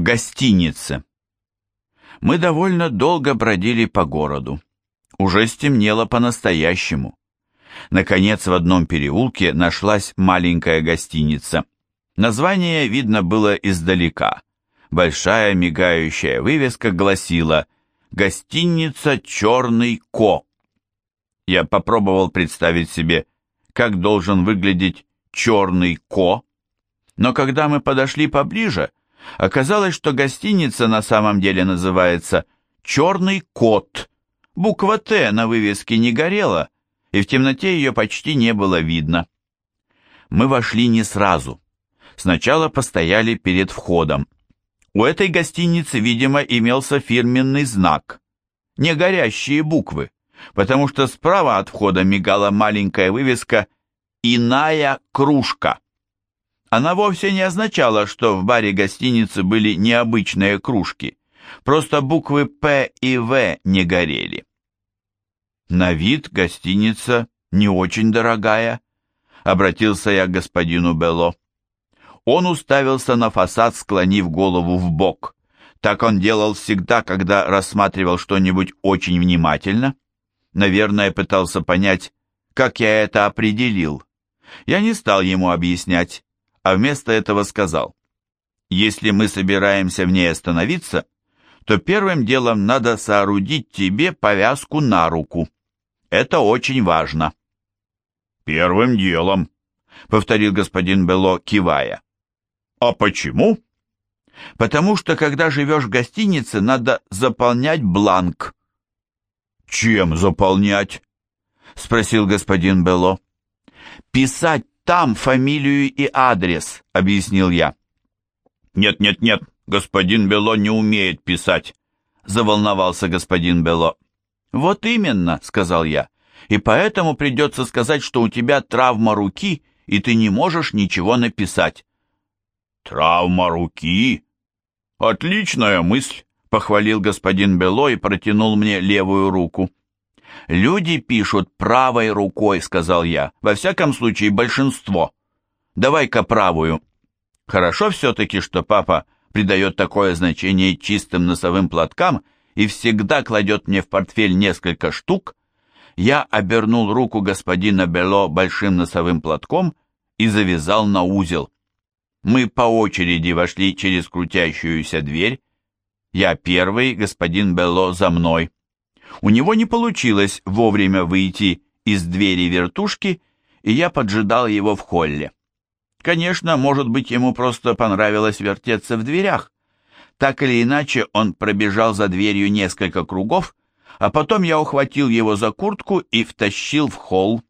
В гостинице. Мы довольно долго бродили по городу. Уже стемнело по-настоящему. Наконец, в одном переулке нашлась маленькая гостиница. Название видно было издалека. Большая мигающая вывеска гласила «Гостиница «Черный Ко». Я попробовал представить себе, как должен выглядеть «Черный Ко», но когда мы подошли поближе, оказалось, что гостиница на самом деле называется «Черный кот». Буква «Т» на вывеске не горела, и в темноте ее почти не было видно. Мы вошли не сразу. Сначала постояли перед входом. У этой гостиницы, видимо, имелся фирменный знак. Не горящие буквы, потому что справа от входа мигала маленькая вывеска «Иная кружка». Она вовсе не означала, что в баре гостиницы были необычные кружки. Просто буквы «П» и «В» не горели. На вид гостиница не очень дорогая, обратился я к господину Бело. Он уставился на фасад, склонив голову в бок. Так он делал всегда, когда рассматривал что-нибудь очень внимательно. Наверное, пытался понять, как я это определил. Я не стал ему объяснять а вместо этого сказал, «Если мы собираемся в ней остановиться, то первым делом надо соорудить тебе повязку на руку. Это очень важно». «Первым делом», — повторил господин Бело, кивая. «А почему?» «Потому что, когда живешь в гостинице, надо заполнять бланк». «Чем заполнять?» — спросил господин Бело. «Писать там фамилию и адрес», — объяснил я. «Нет-нет-нет, господин Бело не умеет писать», — заволновался господин Бело. «Вот именно», — сказал я, — «и поэтому придется сказать, что у тебя травма руки, и ты не можешь ничего написать». «Травма руки? Отличная мысль», — похвалил господин Бело и протянул мне левую руку. «Люди пишут правой рукой», — сказал я. «Во всяком случае, большинство. Давай-ка правую». Хорошо все-таки, что папа придает такое значение чистым носовым платкам и всегда кладет мне в портфель несколько штук. Я обернул руку господина Бело большим носовым платком и завязал на узел. Мы по очереди вошли через крутящуюся дверь. Я первый, господин Бело за мной. У него не получилось вовремя выйти из двери вертушки, и я поджидал его в холле. Конечно, может быть, ему просто понравилось вертеться в дверях. Так или иначе, он пробежал за дверью несколько кругов, а потом я ухватил его за куртку и втащил в холл.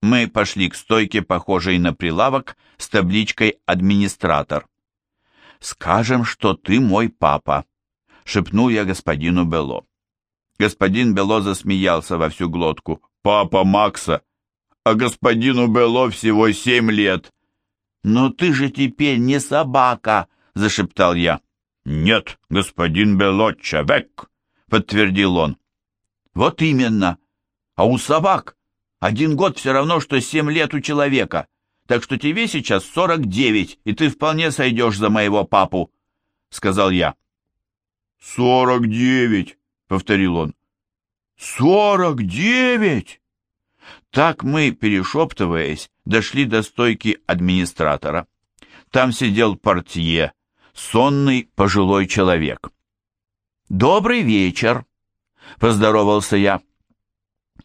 Мы пошли к стойке, похожей на прилавок, с табличкой «Администратор». «Скажем, что ты мой папа», — шепнул я господину Бело. Господин Бело засмеялся во всю глотку. «Папа Макса! А господину Бело всего семь лет!» «Но ты же теперь не собака!» — зашептал я. «Нет, господин Бело человек!» — подтвердил он. «Вот именно! А у собак один год все равно, что семь лет у человека, так что тебе сейчас сорок девять, и ты вполне сойдешь за моего папу!» — сказал я. «Сорок девять!» — повторил он. «Сорок девять!» Так мы, перешептываясь, дошли до стойки администратора. Там сидел портье, сонный пожилой человек. «Добрый вечер!» — поздоровался я.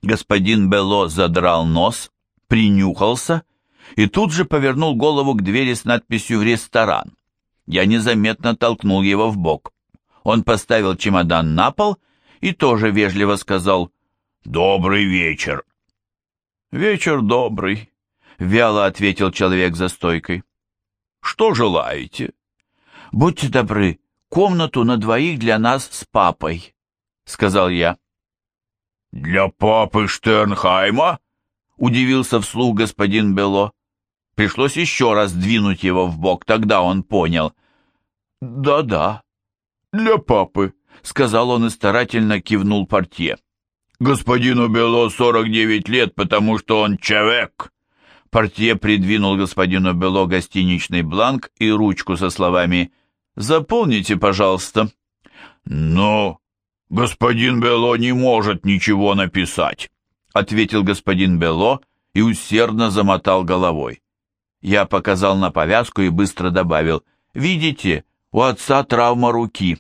Господин Бело задрал нос, принюхался и тут же повернул голову к двери с надписью «Ресторан». Я незаметно толкнул его в бок. Он поставил чемодан на пол и тоже вежливо сказал «Добрый вечер». «Вечер добрый», — вяло ответил человек за стойкой. «Что желаете?» «Будьте добры, комнату на двоих для нас с папой», — сказал я. «Для папы Штернхайма?» — удивился вслух господин Бело. Пришлось еще раз двинуть его в бок, тогда он понял. «Да-да, для папы», — сказал он и старательно кивнул портье. «Господину Бело сорок девять лет, потому что он человек». Портье придвинул господину Бело гостиничный бланк и ручку со словами заполните, пожалуйста». «Но господин Бело не может ничего написать», — ответил господин Бело и усердно замотал головой. Я показал на повязку и быстро добавил, «Видите, у отца травма руки».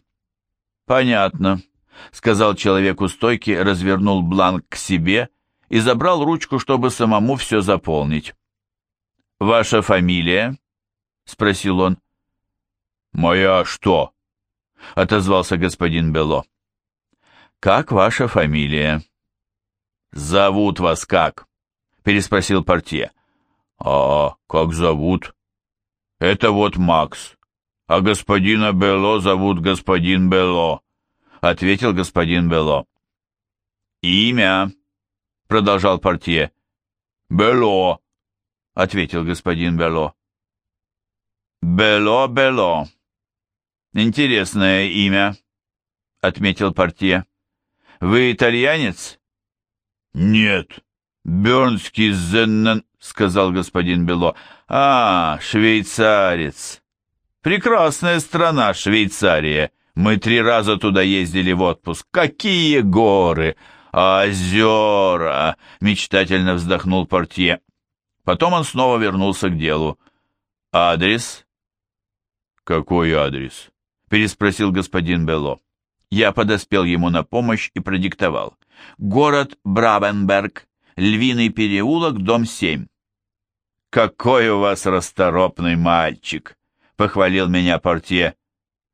«Понятно», — сказал человек у стойки, развернул бланк к себе и забрал ручку, чтобы самому все заполнить. «Ваша фамилия?» — спросил он. «Моя что?» — отозвался господин Бело. «Как ваша фамилия?» «Зовут вас как?» — переспросил портье. «А как зовут?» «Это вот Макс, а господина Бело зовут господин Бело», — ответил господин Бело. «Имя?» — продолжал портье. «Бело», — ответил господин Бело. «Бело, Бело. Интересное имя», — отметил портье. «Вы итальянец?» «Нет, Бернский Зеннен», — сказал господин Бело. «А, швейцарец. Прекрасная страна, Швейцария. Мы три раза туда ездили в отпуск. Какие горы! Озера!» — мечтательно вздохнул портье. Потом он снова вернулся к делу. «Адрес?» «Какой адрес?» — переспросил господин Бело. Я подоспел ему на помощь и продиктовал. «Город Брабенберг, Львиный переулок, дом 7». «Какой у вас расторопный мальчик!» — похвалил меня портье.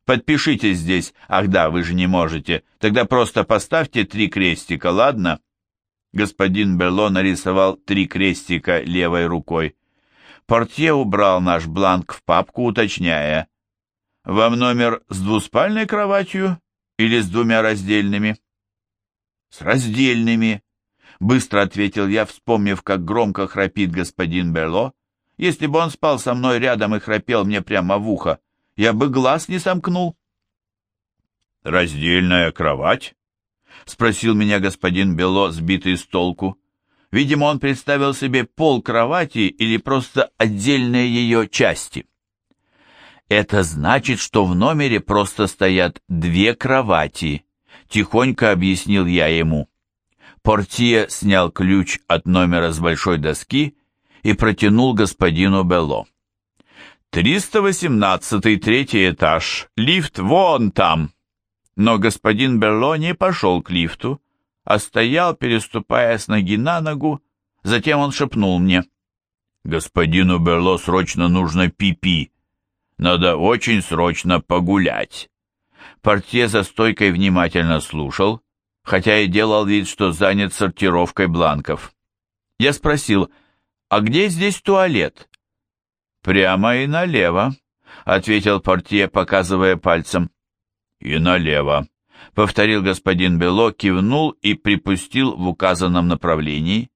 «Подпишитесь здесь. Ах да, вы же не можете. Тогда просто поставьте три крестика, ладно?» Господин Бело нарисовал три крестика левой рукой. Портье убрал наш бланк в папку, уточняя. «Вам номер с двуспальной кроватью или с двумя раздельными?» «С раздельными», — быстро ответил я, вспомнив, как громко храпит господин Бело. «Если бы он спал со мной рядом и храпел мне прямо в ухо, я бы глаз не сомкнул». «Раздельная кровать?» — спросил меня господин Бело, сбитый с толку. Видимо, он представил себе пол кровати или просто отдельные ее части. «Это значит, что в номере просто стоят две кровати», — тихонько объяснил я ему. Портье снял ключ от номера с большой доски и протянул господину Бело. «Триста восемнадцатый, третий этаж. Лифт вон там!» Но господин Берло не пошел к лифту, а стоял, переступая с ноги на ногу. Затем он шепнул мне. «Господину Берло срочно нужно пипи. -пи. Надо очень срочно погулять». Портье за стойкой внимательно слушал, хотя и делал вид, что занят сортировкой бланков. Я спросил, «А где здесь туалет?» «Прямо и налево», — ответил портье, показывая пальцем и налево», — повторил господин Бело, кивнул и припустил в указанном направлении.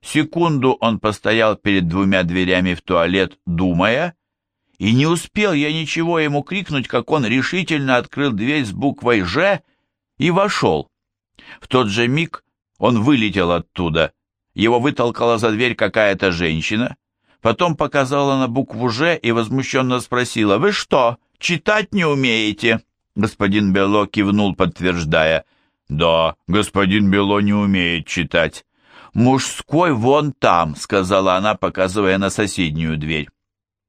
Секунду он постоял перед двумя дверями в туалет, думая, и не успел я ничего ему крикнуть, как он решительно открыл дверь с буквой «Ж» и вошел. В тот же миг он вылетел оттуда. Его вытолкала за дверь какая-то женщина, потом показала на букву «Ж» и возмущенно спросила, «Вы что, читать не умеете?» Господин Бело кивнул, подтверждая. «Да, господин Бело не умеет читать». «Мужской вон там», — сказала она, показывая на соседнюю дверь.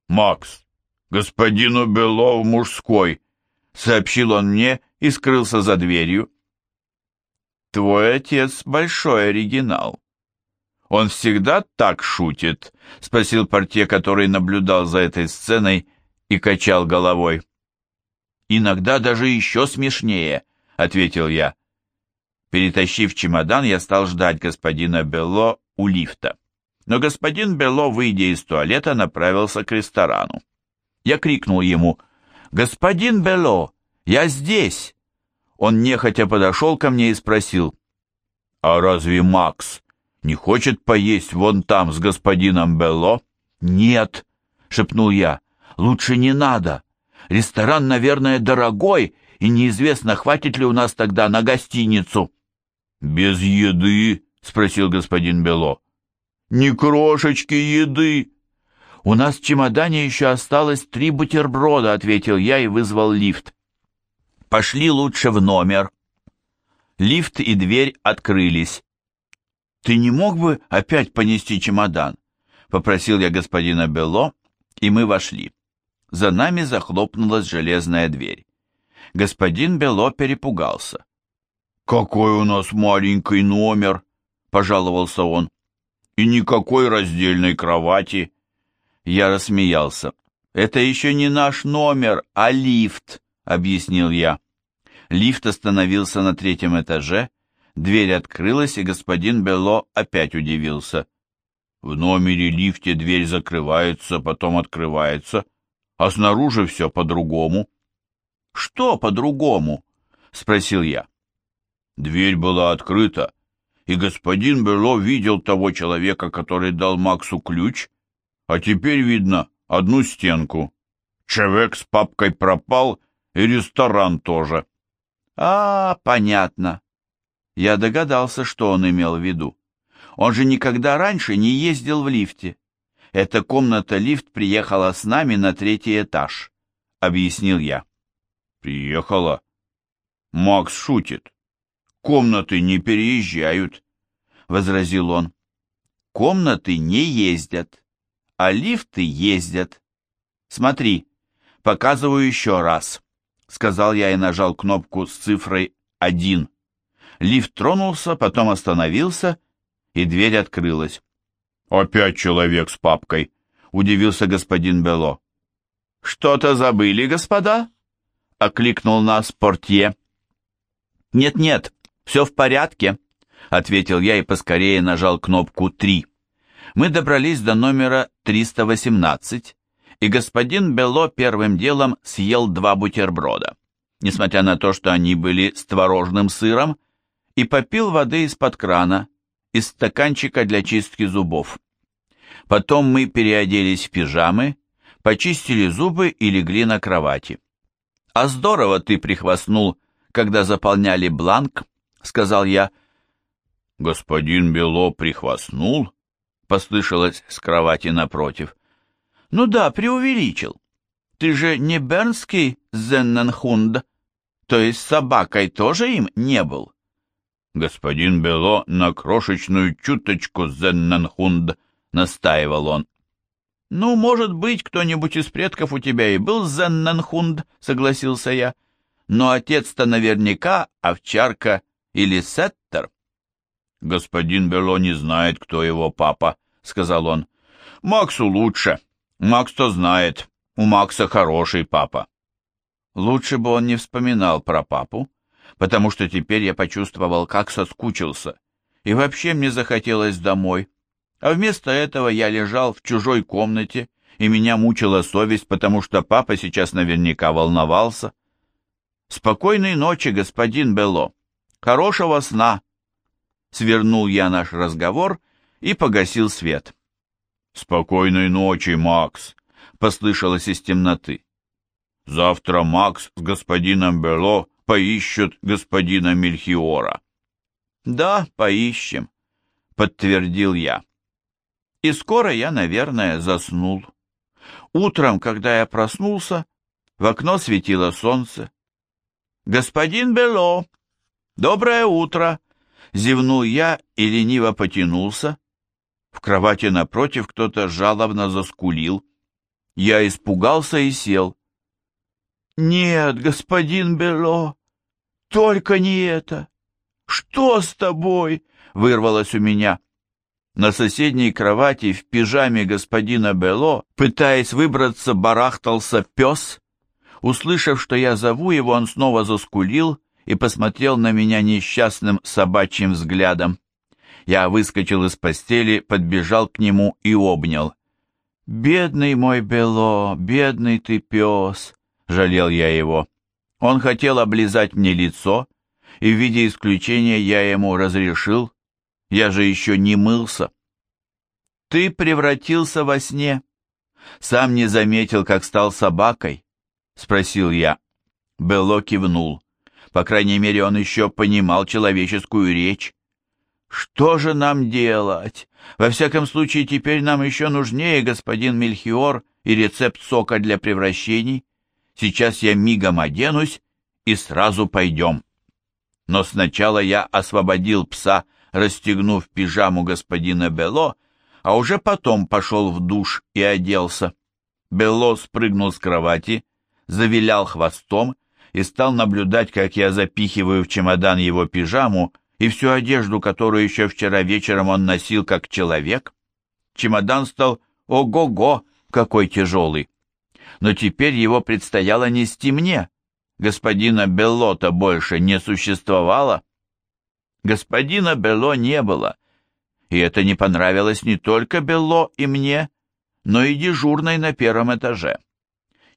«Макс, господину Бело в мужской», — сообщил он мне и скрылся за дверью. «Твой отец большой оригинал. Он всегда так шутит?» — спросил портье, который наблюдал за этой сценой и качал головой. Иногда даже еще смешнее, ответил я. Перетащив чемодан, я стал ждать господина Белло у лифта. Но господин Белло, выйдя из туалета, направился к ресторану. Я крикнул ему «Господин Белло, я здесь!» Он нехотя подошел ко мне и спросил «А разве Макс не хочет поесть вон там с господином Белло?» «Нет», — шепнул я, — «лучше не надо. Ресторан, наверное, дорогой, и неизвестно, хватит ли у нас тогда на гостиницу». «Без еды?» — спросил господин Бело. «Ни крошечки еды!» «У нас в чемодане еще осталось три бутерброда», — ответил я и вызвал лифт. «Пошли лучше в номер». Лифт и дверь открылись. «Ты не мог бы опять понести чемодан?» — попросил я господина Белло, и мы вошли. За нами захлопнулась железная дверь. Господин Бело перепугался. «Какой у нас маленький номер!» — пожаловался он. «И никакой раздельной кровати!» Я рассмеялся. «Это еще не наш номер, а лифт», — объяснил я. Лифт остановился на третьем этаже, дверь открылась, и господин Бело опять удивился. «В номере лифте дверь закрывается, потом открывается, а снаружи все по-другому». «Что по-другому?» — спросил я. Дверь была открыта, и господин Бело видел того человека, который дал Максу ключ, а теперь видно одну стенку. Человек с папкой пропал, и ресторан тоже. А, понятно. Я догадался, что он имел в виду. Он же никогда раньше не ездил в лифте. Эта комната-лифт приехала с нами на третий этаж, объяснил я. Приехала? Макс шутит. Комнаты не переезжают, возразил он. Комнаты не ездят а лифты ездят. Смотри, показываю еще раз, сказал я и нажал кнопку с цифрой 1. Лифт тронулся, потом остановился, и дверь открылась. «Опять человек с папкой», — удивился господин Бело. «Что-то забыли, господа?» — окликнул нас портье. «Нет-нет, все в порядке», — ответил я и поскорее нажал кнопку «три» мы добрались до номера 318, и господин Бело первым делом съел два бутерброда, несмотря на то, что они были с творожным сыром, и попил воды из-под крана, из стаканчика для чистки зубов. Потом мы переоделись в пижамы, почистили зубы и легли на кровати. «А здорово ты прихвастнул, когда заполняли бланк», — сказал я. «Господин Бело прихвастнул?» послышалось с кровати напротив. «Ну да, преувеличил. Ты же не бернский зенненхунд, то есть собакой тоже им не был?» «Господин Бело на крошечную чуточку зенненхунд», — настаивал он. «Ну, может быть, кто-нибудь из предков у тебя и был зенненхунд», — согласился я. «Но отец-то наверняка овчарка или сеттер». «Господин Бело не знает, кто его папа», — сказал он. «Максу лучше. Макс-то знает. У Макса хороший папа». Лучше бы он не вспоминал про папу, потому что теперь я почувствовал, как соскучился. И вообще мне захотелось домой. А вместо этого я лежал в чужой комнате, и меня мучила совесть, потому что папа сейчас наверняка волновался. «Спокойной ночи, господин Бело. Хорошего сна!» Свернул я наш разговор и погасил свет. «Спокойной ночи, Макс!» — послышалось из темноты. «Завтра Макс с господином Бело поищут господина Мельхиора». «Да, поищем», — подтвердил я. И скоро я, наверное, заснул. Утром, когда я проснулся, в окно светило солнце. «Господин Бело, доброе утро!» Зевнул я и лениво потянулся. В кровати напротив кто-то жалобно заскулил. Я испугался и сел. «Нет, господин Бело, только не это! Что с тобой?» — вырвалось у меня. На соседней кровати в пижаме господина Бело, пытаясь выбраться, барахтался пес. Услышав, что я зову его, он снова заскулил и посмотрел на меня несчастным собачьим взглядом. Я выскочил из постели, подбежал к нему и обнял. «Бедный мой Бело, бедный ты пес!» — жалел я его. Он хотел облизать мне лицо, и в виде исключения я ему разрешил. Я же еще не мылся. «Ты превратился во сне. Сам не заметил, как стал собакой?» — спросил я. Бело кивнул. По крайней мере, он еще понимал человеческую речь. «Что же нам делать?» Во всяком случае, теперь нам еще нужнее господин Мельхиор и рецепт сока для превращений. Сейчас я мигом оденусь и сразу пойдем. Но сначала я освободил пса, расстегнув пижаму господина Бело, а уже потом пошел в душ и оделся. Белло спрыгнул с кровати, завилял хвостом и стал наблюдать, как я запихиваю в чемодан его пижаму и всю одежду, которую еще вчера вечером он носил как человек. Чемодан стал ого-го, какой тяжелый. Но теперь его предстояло нести мне. Господина Беллота больше не существовало. Господина Белло не было, и это не понравилось не только Белло и мне, но и дежурной на первом этаже.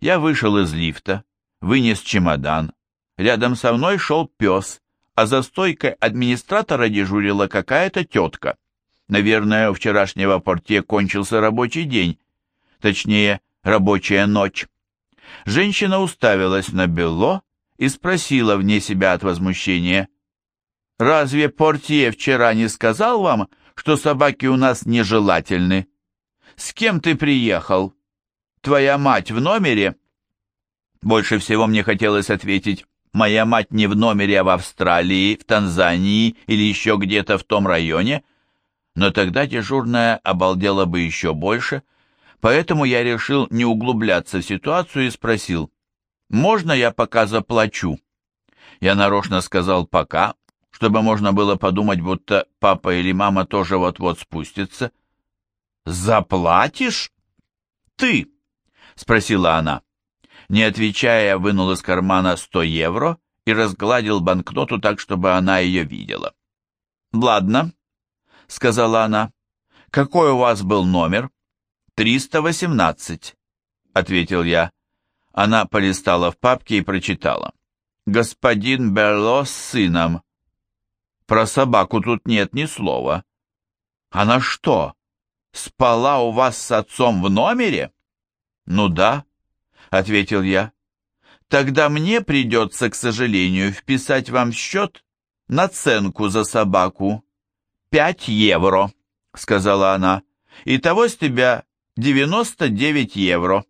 Я вышел из лифта, вынес чемодан. Рядом со мной шел пес, а за стойкой администратора дежурила какая-то тетка. Наверное, у вчерашнего портье кончился рабочий день, точнее, рабочая ночь. Женщина уставилась на Белло и спросила вне себя от возмущения, «Разве портье вчера не сказал вам, что собаки у нас нежелательны?» С кем ты приехал? Твоя мать в номере?» Больше всего мне хотелось ответить «Моя мать не в номере, а в Австралии, в Танзании или еще где-то в том районе», но тогда дежурная обалдела бы еще больше, поэтому я решил не углубляться в ситуацию и спросил «Можно я пока заплачу?» Я нарочно сказал «пока», чтобы можно было подумать, будто папа или мама тоже вот-вот спустятся, «Заплатишь? Ты?» — спросила она. Не отвечая, вынул из кармана сто евро и разгладил банкноту так, чтобы она ее видела. «Ладно», — сказала она. «Какой у вас был номер?» «Триста восемнадцать», — ответил я. Она полистала в папке и прочитала. «Господин Берло с сыном». «Про собаку тут нет ни слова». «Она что, спала у вас с отцом в номере?» «Ну да», — ответил я. «Тогда мне придется, к сожалению, вписать вам в счет наценку за собаку. Пять евро», — сказала она. «Итого с тебя девяносто девять евро».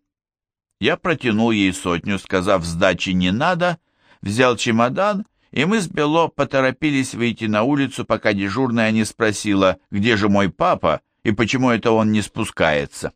Я протянул ей сотню, сказав «сдачи не надо», взял чемодан, и мы с Бело поторопились выйти на улицу, пока дежурная не спросила, где же мой папа, и почему это он не спускается.